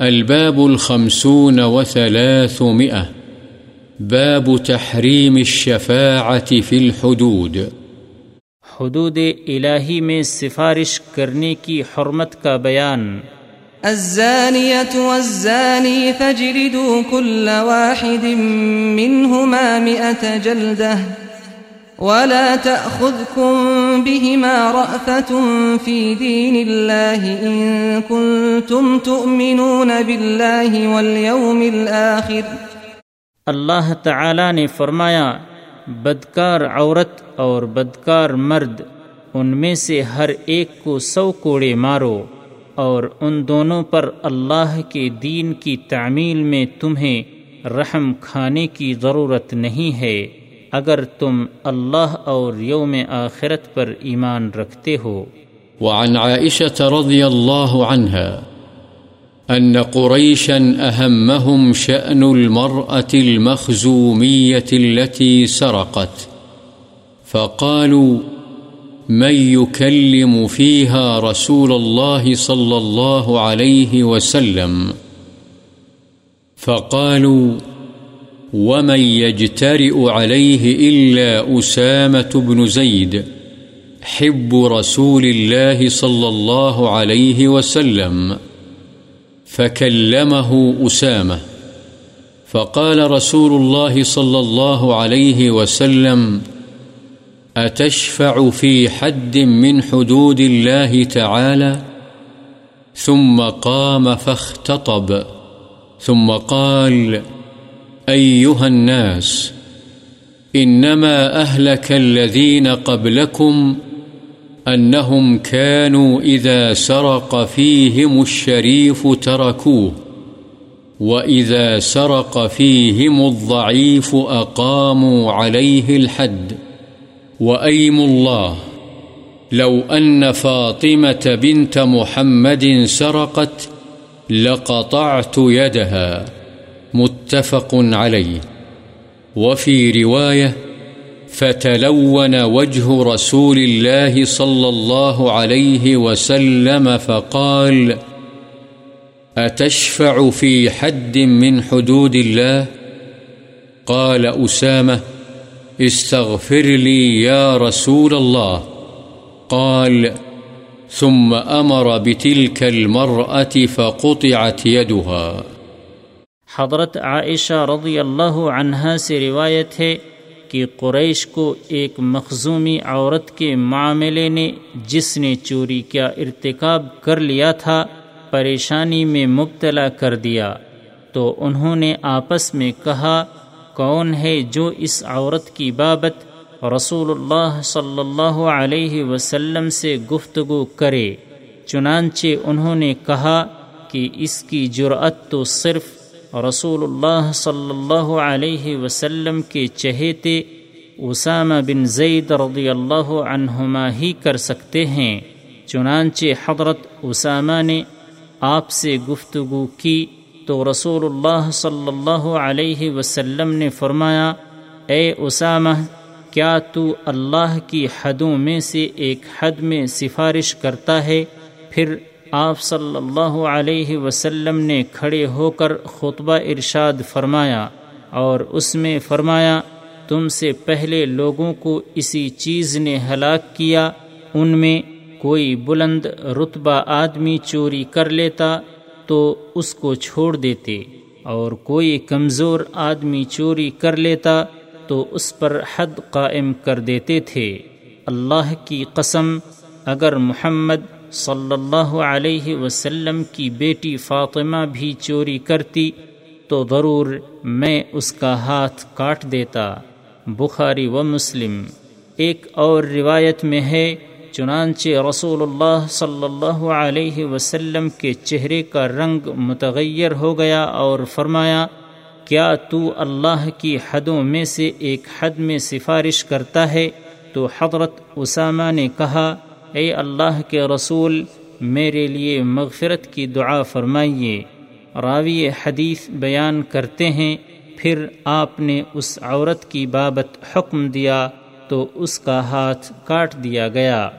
الباب الخمسون وثلاثمئة باب تحريم الشفاعة في الحدود. حدود الہی میں سفارش کرنے کی حرمت کا بیان۔ الزانية والزاني فاجلدوا كل واحد منهما مئة جلدة. ولا تأخذكم بهما رأفة في دين الله إن كنتم تؤمنون بالله واليوم الآخر. اللہ تعالی نے فرمایا، بدکار عورت اور بدکار مرد، ان میں سے ہر ایک کو سو کوڑے مارو اور ان دونوں پر اللہ کے دین کی تعمیل میں تمہیں رحم کھانے کی ضرورت نہیں ہے۔ اگر تم اللہ اور یوم آخرت پر ایمان رکھتے ہو۔ وعن عائشة رضي الله عنها أن قريشا أهمهم شأن المرأة المخزومية التي سرقت فقالوا من يكلم فيها رسول الله صلى الله عليه وسلم فقالوا ومن يجترئ عليه إلا أسامة بن زيد حب رسول الله صلى الله عليه وسلم فكلمه أسامة فقال رسول الله صلى الله عليه وسلم أتشفع في حد من حدود الله تعالى؟ ثم قام فاختطب ثم قال أيها الناس، إنما أهلك الذين قبلكم أنهم كانوا إذا سرق فيهم الشريف تركوه، وإذا سرق فيهم الضعيف أقاموا عليه الحد. وأيم الله، لو أن فاطمة بنت محمد سرقت لقطعت يدها. متفق عليه وفي رواية فتلون وجه رسول الله صلى الله عليه وسلم فقال أتشفع في حد من حدود الله قال أسامة استغفر لي يا رسول الله قال، ثم أمر بتلك المرأة فقطعت يدها حضرت عائشہ رضی اللہ عنہا سے روایت ہے کہ قریش کو ایک مخزومی عورت کے معاملے نے جس نے چوری کا ارتکاب کر لیا تھا، پریشانی میں مبتلا کر دیا۔ تو انہوں نے آپس میں کہا، کون ہے جو اس عورت کی بابت رسول اللہ صلی اللہ علیہ وسلم سے گفتگو کرے؟ چنانچہ انہوں نے کہا کہ اس کی جرأت تو صرف رسول اللہ صلی اللہ علیہ وسلم کے چہیتے اسامہ بن زید رضی اللہ عنہما ہی کر سکتے ہیں چنانچہ حضرت اسامہ نے آپ سے گفتگو کی تو رسول اللہ صلی اللہ علیہ وسلم نے فرمایا اے اسامہ کیا تو اللہ کی حدوں میں سے ایک حد میں سفارش کرتا ہے پھر آپ صلی اللہ علیہ وسلم نے کھڑے ہو کر خطبہ ارشاد فرمایا اور اس میں فرمایا، تم سے پہلے لوگوں کو اسی چیز نے ہلاک کیا، ان میں کوئی بلند رتبہ آدمی چوری کر لیتا تو اس کو چھوڑ دیتے، اور کوئی کمزور آدمی چوری کر لیتا تو اس پر حد قائم کر دیتے تھے۔ اللہ کی قسم، اگر محمد صلی اللہ علیہ وسلم کی بیٹی فاطمہ بھی چوری کرتی تو ضرور میں اس کا ہاتھ کاٹ دیتا۔ بخاری و مسلم۔ ایک اور روایت میں ہے، چنانچہ رسول اللہ صلی اللہ علیہ وسلم کے چہرے کا رنگ متغیر ہو گیا اور فرمایا، کیا تو اللہ کی حدوں میں سے ایک حد میں سفارش کرتا ہے؟ تو حضرت اسامہ نے کہا اے اللہ کے رسول، میرے لیے مغفرت کی دعا فرمائیے۔ راوی حدیث بیان کرتے ہیں، پھر آپ نے اس عورت کی بابت حکم دیا تو اس کا ہاتھ کاٹ دیا گیا۔